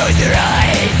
close your eyes.